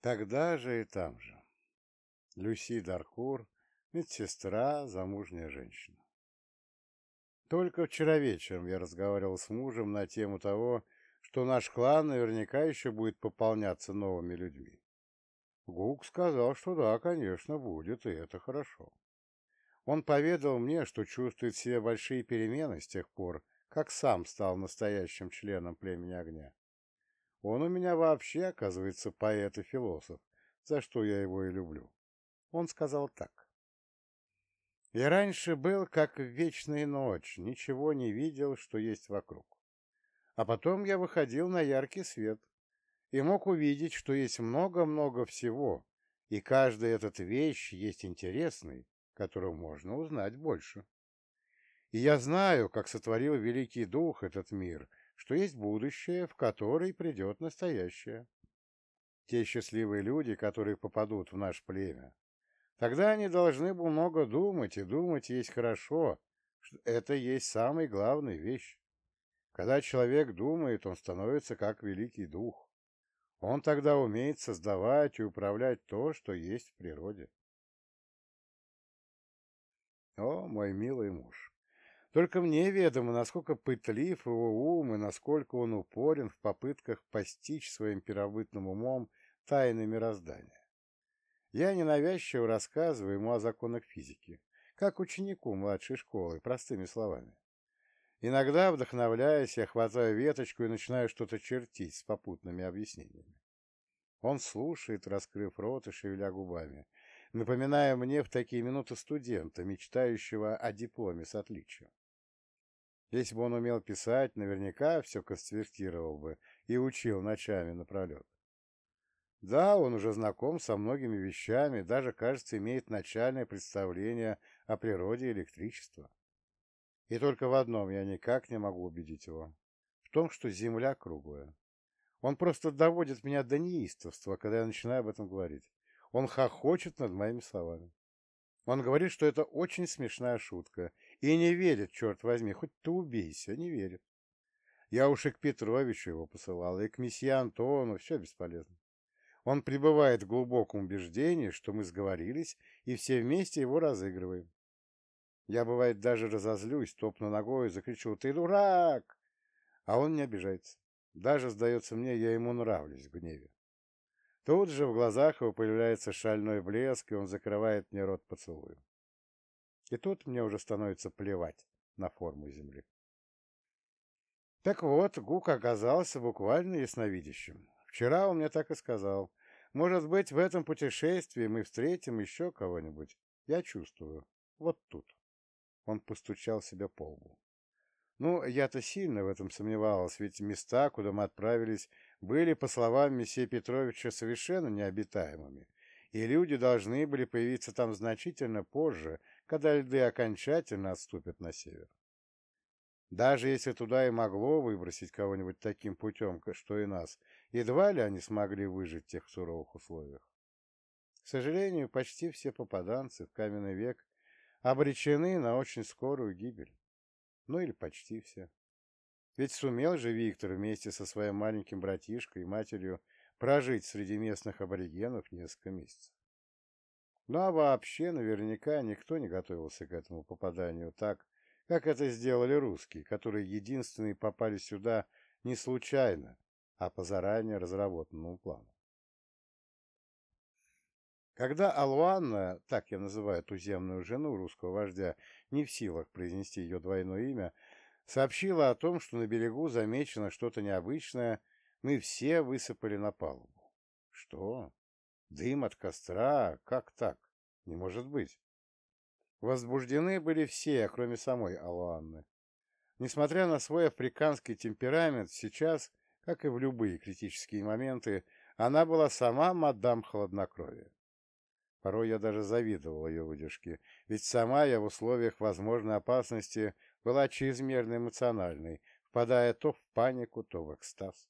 Тогда же и там же. Люси Даркур, медсестра, замужняя женщина. Только вчера вечером я разговаривал с мужем на тему того, что наш клан наверняка еще будет пополняться новыми людьми. Гук сказал, что да, конечно, будет, и это хорошо. Он поведал мне, что чувствует в себе большие перемены с тех пор, как сам стал настоящим членом племени огня. Он у меня вообще, оказывается, поэт и философ, за что я его и люблю. Он сказал так. «Я раньше был, как в вечная ночь, ничего не видел, что есть вокруг. А потом я выходил на яркий свет и мог увидеть, что есть много-много всего, и каждая эта вещь есть интересный, которую можно узнать больше. И я знаю, как сотворил Великий Дух этот мир, что есть будущее, в которое придет настоящее. Те счастливые люди, которые попадут в наше племя, тогда они должны бы много думать, и думать есть хорошо, это есть самая главная вещь. Когда человек думает, он становится как Великий Дух. Он тогда умеет создавать и управлять то, что есть в природе. О, мой милый муж! Только мне ведомо, насколько пытлив его ум и насколько он упорен в попытках постичь своим первобытным умом тайны мироздания. Я ненавязчиво рассказываю ему о законах физики, как ученику младшей школы, простыми словами. Иногда, вдохновляясь, я хватаю веточку и начинаю что-то чертить с попутными объяснениями. Он слушает, раскрыв рот и шевеля губами, напоминая мне в такие минуты студента, мечтающего о дипломе с отличием. Если бы он умел писать, наверняка все конспектировал бы и учил ночами напролет. Да, он уже знаком со многими вещами, даже, кажется, имеет начальное представление о природе электричества. И только в одном я никак не могу убедить его. В том, что Земля круглая. Он просто доводит меня до неистовства, когда я начинаю об этом говорить. Он хохочет над моими словами. Он говорит, что это очень смешная шутка, и не верит, черт возьми, хоть ты убейся, не верит. Я уж и к Петровичу его посылал, и к месье Антону, все бесполезно. Он пребывает в глубоком убеждении, что мы сговорились, и все вместе его разыгрываем. Я, бывает, даже разозлюсь, топну ногой и закричу «Ты дурак!» А он не обижается. Даже, сдается мне, я ему нравлюсь в гневе. Тут же в глазах его появляется шальной блеск, и он закрывает мне рот поцелуем. И тут мне уже становится плевать на форму Земли. Так вот, Гук оказался буквально ясновидящим. Вчера он мне так и сказал. Может быть, в этом путешествии мы встретим еще кого-нибудь. Я чувствую. Вот тут. Он постучал себя по лбу. Ну, я-то сильно в этом сомневался, ведь места, куда мы отправились, были, по словам месье Петровича, совершенно необитаемыми, и люди должны были появиться там значительно позже, когда льды окончательно отступят на север. Даже если туда и могло выбросить кого-нибудь таким путем, что и нас, едва ли они смогли выжить в тех суровых условиях. К сожалению, почти все попаданцы в каменный век обречены на очень скорую гибель. Ну или почти все. Ведь сумел же Виктор вместе со своим маленьким братишкой и матерью прожить среди местных аборигенов несколько месяцев. Ну а вообще наверняка никто не готовился к этому попаданию так, как это сделали русские, которые единственные попали сюда не случайно, а по заранее разработанному плану. Когда Алуанна, так я называю туземную жену русского вождя, не в силах произнести ее двойное имя, сообщила о том, что на берегу замечено что-то необычное, мы все высыпали на палубу. Что? Дым от костра? Как так? Не может быть. Возбуждены были все, кроме самой Алуанны. Несмотря на свой африканский темперамент, сейчас, как и в любые критические моменты, она была сама мадам хладнокровия. Порой я даже завидовал ее выдержке, ведь сама я в условиях возможной опасности была чрезмерно эмоциональной, впадая то в панику, то в экстаз.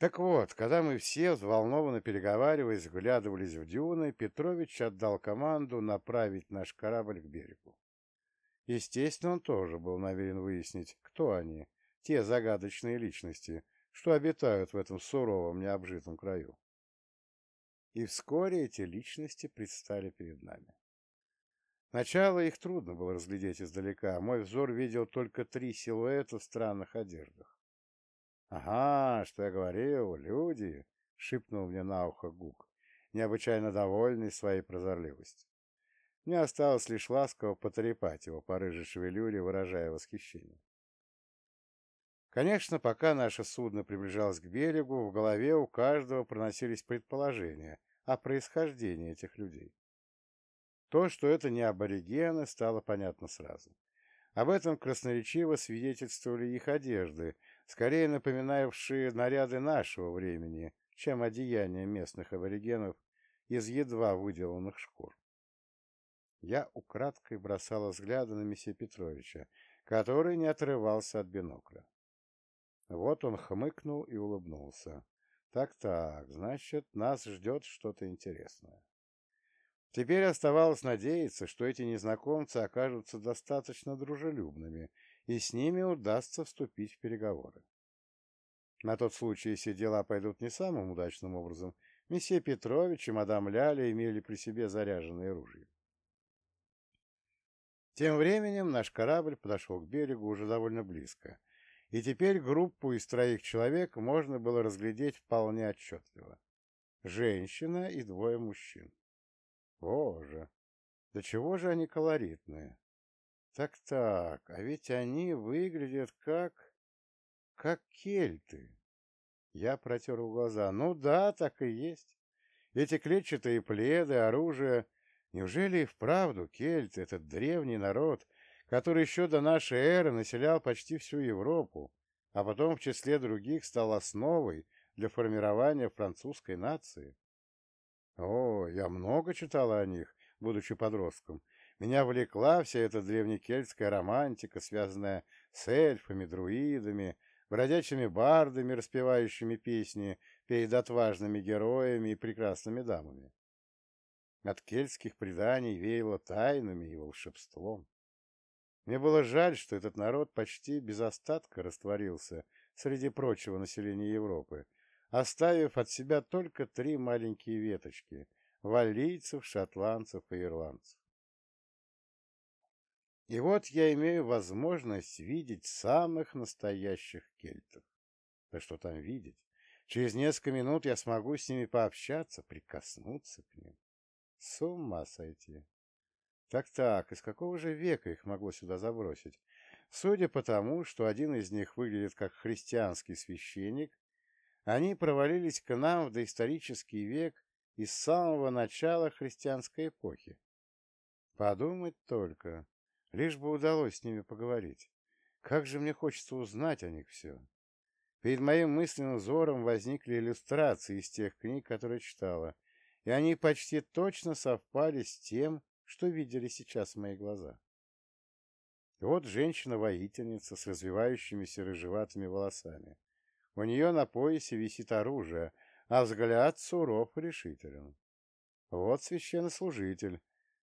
Так вот, когда мы все, взволнованно переговариваясь, вглядывались в дюны, Петрович отдал команду направить наш корабль к берегу. Естественно, он тоже был намерен выяснить, кто они, те загадочные личности, что обитают в этом суровом необжитом краю. И вскоре эти личности предстали перед нами. Сначала их трудно было разглядеть издалека. Мой взор видел только три силуэта в странных одеждах. «Ага, что я говорил, люди!» — шипнул мне на ухо Гук, необычайно довольный своей прозорливостью. Мне осталось лишь ласково потрепать его по рыжей шевелюре, выражая восхищение. Конечно, пока наше судно приближалось к берегу, в голове у каждого проносились предположения о происхождении этих людей. То, что это не аборигены, стало понятно сразу. Об этом красноречиво свидетельствовали их одежды, скорее напоминавшие наряды нашего времени, чем одеяния местных аборигенов из едва выделанных шкур. Я украдкой бросала взгляды на месье Петровича, который не отрывался от бинокля. Вот он хмыкнул и улыбнулся. Так-так, значит, нас ждет что-то интересное. Теперь оставалось надеяться, что эти незнакомцы окажутся достаточно дружелюбными, и с ними удастся вступить в переговоры. На тот случай, если дела пойдут не самым удачным образом, месье Петрович и мадам Ляля имели при себе заряженные ружья. Тем временем наш корабль подошел к берегу уже довольно близко, и теперь группу из троих человек можно было разглядеть вполне отчетливо. Женщина и двое мужчин. Боже, да чего же они колоритные? Так-так, а ведь они выглядят как... как кельты. Я протер глаза. Ну да, так и есть. Эти клетчатые пледы, оружие... Неужели и вправду кельты, этот древний народ, который еще до нашей эры населял почти всю Европу, а потом в числе других стал основой для формирования французской нации. О, я много читала о них, будучи подростком. Меня влекла вся эта древнекельтская романтика, связанная с эльфами, друидами, бродячими бардами, распевающими песни перед отважными героями и прекрасными дамами. От кельтских преданий веяло тайнами и волшебством. Мне было жаль, что этот народ почти без остатка растворился среди прочего населения Европы, оставив от себя только три маленькие веточки – валлийцев, шотландцев и ирландцев. И вот я имею возможность видеть самых настоящих кельтов. Да что там видеть? Через несколько минут я смогу с ними пообщаться, прикоснуться к ним. С ума сойти. Так-так, из какого же века их могло сюда забросить? Судя по тому, что один из них выглядит как христианский священник, они провалились к нам в доисторический век из самого начала христианской эпохи. Подумать только, лишь бы удалось с ними поговорить. Как же мне хочется узнать о них все. Перед моим мысленным взором возникли иллюстрации из тех книг, которые читала, и они почти точно совпали с тем, что видели сейчас мои глаза. вот женщина-воительница с развивающимися рыжеватыми волосами. У нее на поясе висит оружие, а взгляд суров и решителен. Вот священнослужитель.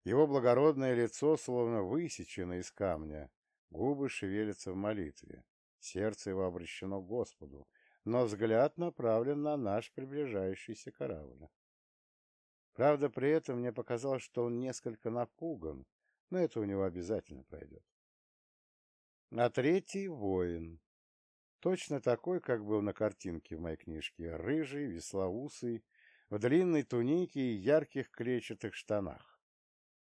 Его благородное лицо словно высечено из камня, губы шевелятся в молитве, сердце его обращено к Господу, но взгляд направлен на наш приближающийся корабль. Правда, при этом мне показалось, что он несколько напуган, но это у него обязательно пройдет. А третий — воин. Точно такой, как был на картинке в моей книжке, рыжий, веслоусый, в длинной тунике и ярких клетчатых штанах.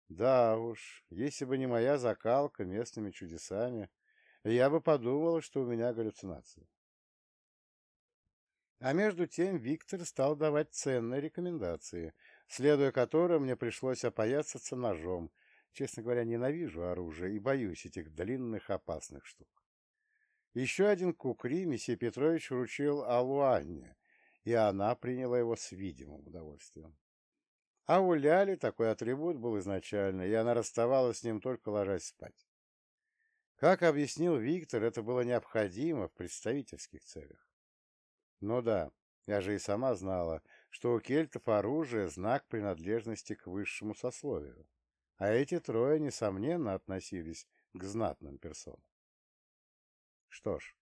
Да уж, если бы не моя закалка местными чудесами, я бы подумала, что у меня галлюцинации. А между тем Виктор стал давать ценные рекомендации — следуя которым мне пришлось опоясаться ножом. Честно говоря, ненавижу оружие и боюсь этих длинных опасных штук. Еще один кукри месье Петрович вручил Алуанне, и она приняла его с видимым удовольствием. А у Ляли такой атрибут был изначально, и она расставалась с ним только ложась спать. Как объяснил Виктор, это было необходимо в представительских целях. Ну да, я же и сама знала, что у кельтов оружие – знак принадлежности к высшему сословию, а эти трое, несомненно, относились к знатным персонам. Что ж,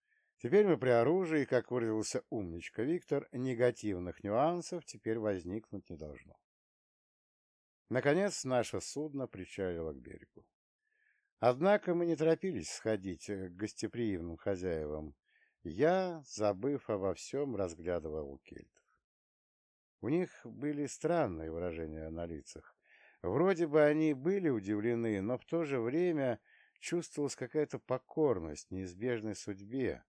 Теперь мы при оружии, как выразился умничка Виктор, негативных нюансов теперь возникнуть не должно. Наконец наше судно причалило к берегу. Однако мы не торопились сходить к гостеприимным хозяевам. Я, забыв обо всем, разглядывал кельтов. У них были странные выражения на лицах. Вроде бы они были удивлены, но в то же время чувствовалась какая-то покорность неизбежной судьбе,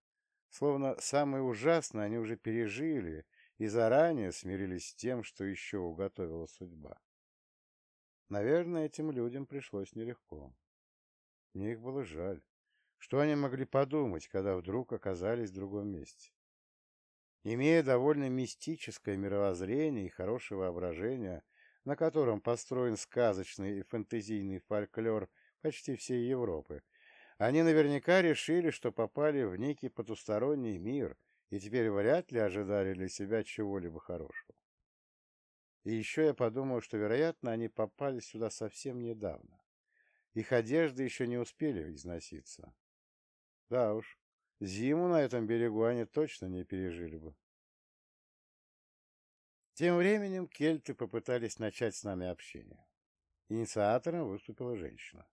Словно самое ужасное они уже пережили и заранее смирились с тем, что еще уготовила судьба. Наверное, этим людям пришлось нелегко. Мне их было жаль. Что они могли подумать, когда вдруг оказались в другом месте? Имея довольно мистическое мировоззрение и хорошее воображение, на котором построен сказочный и фэнтезийный фольклор почти всей Европы, они наверняка решили, что попали в некий потусторонний мир и теперь вряд ли ожидали для себя чего-либо хорошего. И еще я подумал, что, вероятно, они попали сюда совсем недавно. Их одежды еще не успели износиться. Да уж, зиму на этом берегу они точно не пережили бы. Тем временем кельты попытались начать с нами общение. Инициатором выступила женщина.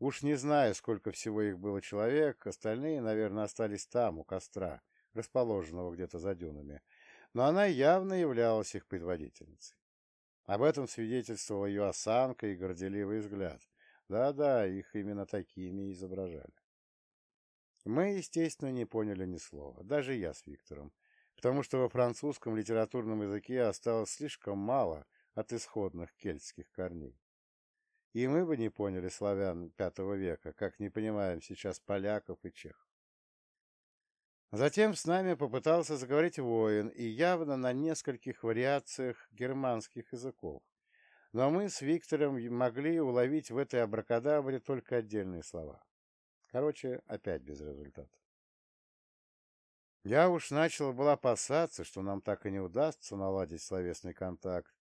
Уж не знаю, сколько всего их было человек, остальные, наверное, остались там, у костра, расположенного где-то за дюнами, но она явно являлась их предводительницей. Об этом свидетельствовала ее осанка и горделивый взгляд. Да-да, их именно такими изображали. Мы, естественно, не поняли ни слова, даже я с Виктором, потому что во французском литературном языке осталось слишком мало от исходных кельтских корней. И мы бы не поняли славян V века, как не понимаем сейчас поляков и чехов. Затем с нами попытался заговорить воин, и явно на нескольких вариациях германских языков. Но мы с Виктором могли уловить в этой абракадабре только отдельные слова. Короче, опять без результата. Я уж начал была опасаться, что нам так и не удастся наладить словесный контакт,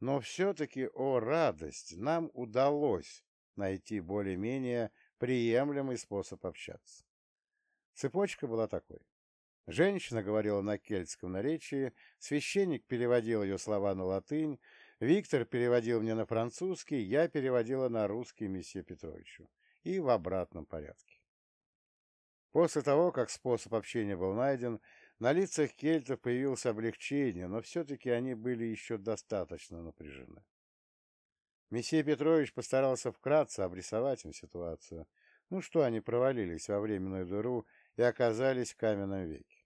но все-таки, о радость, нам удалось найти более-менее приемлемый способ общаться. Цепочка была такой. Женщина говорила на кельтском наречии, священник переводил ее слова на латынь, Виктор переводил мне на французский, я переводила на русский месье Петровичу. И в обратном порядке. После того, как способ общения был найден, на лицах кельтов появилось облегчение, но все-таки они были еще достаточно напряжены. Месье Петрович постарался вкратце обрисовать им ситуацию. Ну что, они провалились во временную дыру и оказались в каменном веке.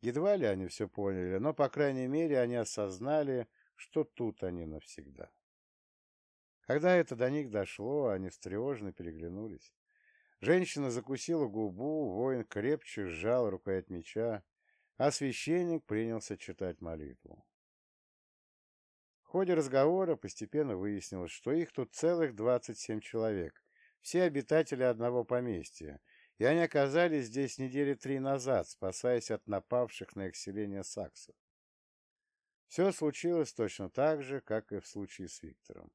Едва ли они все поняли, но, по крайней мере, они осознали, что тут они навсегда. Когда это до них дошло, они встревоженно переглянулись. Женщина закусила губу, воин крепче сжал рукоять меча, а священник принялся читать молитву. В ходе разговора постепенно выяснилось, что их тут целых двадцать семь человек, все обитатели одного поместья, и они оказались здесь недели три назад, спасаясь от напавших на их селение саксов. Все случилось точно так же, как и в случае с Виктором.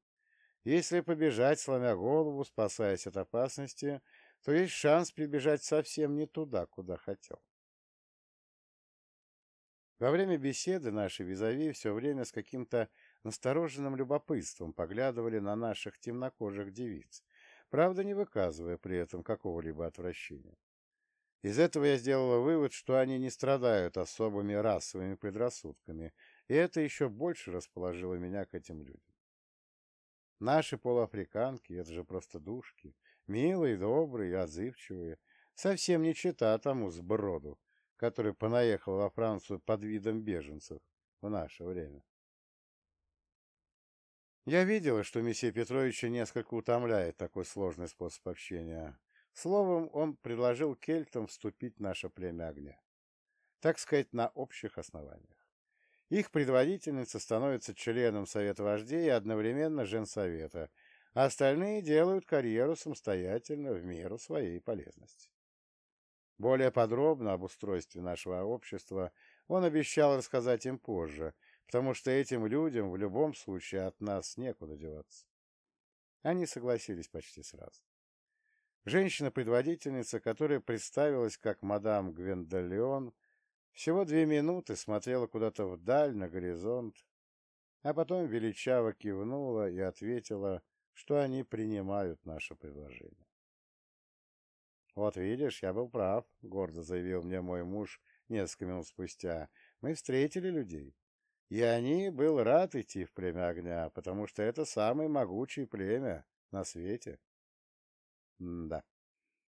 Если побежать, сломя голову, спасаясь от опасности, то есть шанс прибежать совсем не туда, куда хотел. Во время беседы наши визави все время с каким-то настороженным любопытством поглядывали на наших темнокожих девиц, правда не выказывая при этом какого-либо отвращения. Из этого я сделала вывод, что они не страдают особыми расовыми предрассудками, и это еще больше расположило меня к этим людям. Наши полуафриканки — это же просто душки, Милые, добрые, отзывчивые. Совсем не чита тому сброду, который понаехал во Францию под видом беженцев в наше время. Я видела, что месье Петровича несколько утомляет такой сложный способ общения. Словом, он предложил кельтам вступить в наше племя огня. Так сказать, на общих основаниях. Их предводительница становится членом Совета вождей и одновременно женсовета – а остальные делают карьеру самостоятельно в меру своей полезности. Более подробно об устройстве нашего общества он обещал рассказать им позже, потому что этим людям в любом случае от нас некуда деваться. Они согласились почти сразу. Женщина-предводительница, которая представилась как мадам Гвендолеон, всего две минуты смотрела куда-то вдаль, на горизонт, а потом величаво кивнула и ответила, что они принимают наше предложение. «Вот видишь, я был прав», — гордо заявил мне мой муж несколько минут спустя. «Мы встретили людей, и они был рад идти в племя огня, потому что это самое могучее племя на свете». М да.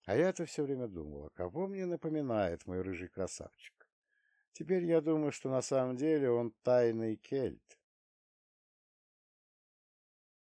А я-то все время думала, кого мне напоминает мой рыжий красавчик. Теперь я думаю, что на самом деле он тайный кельт.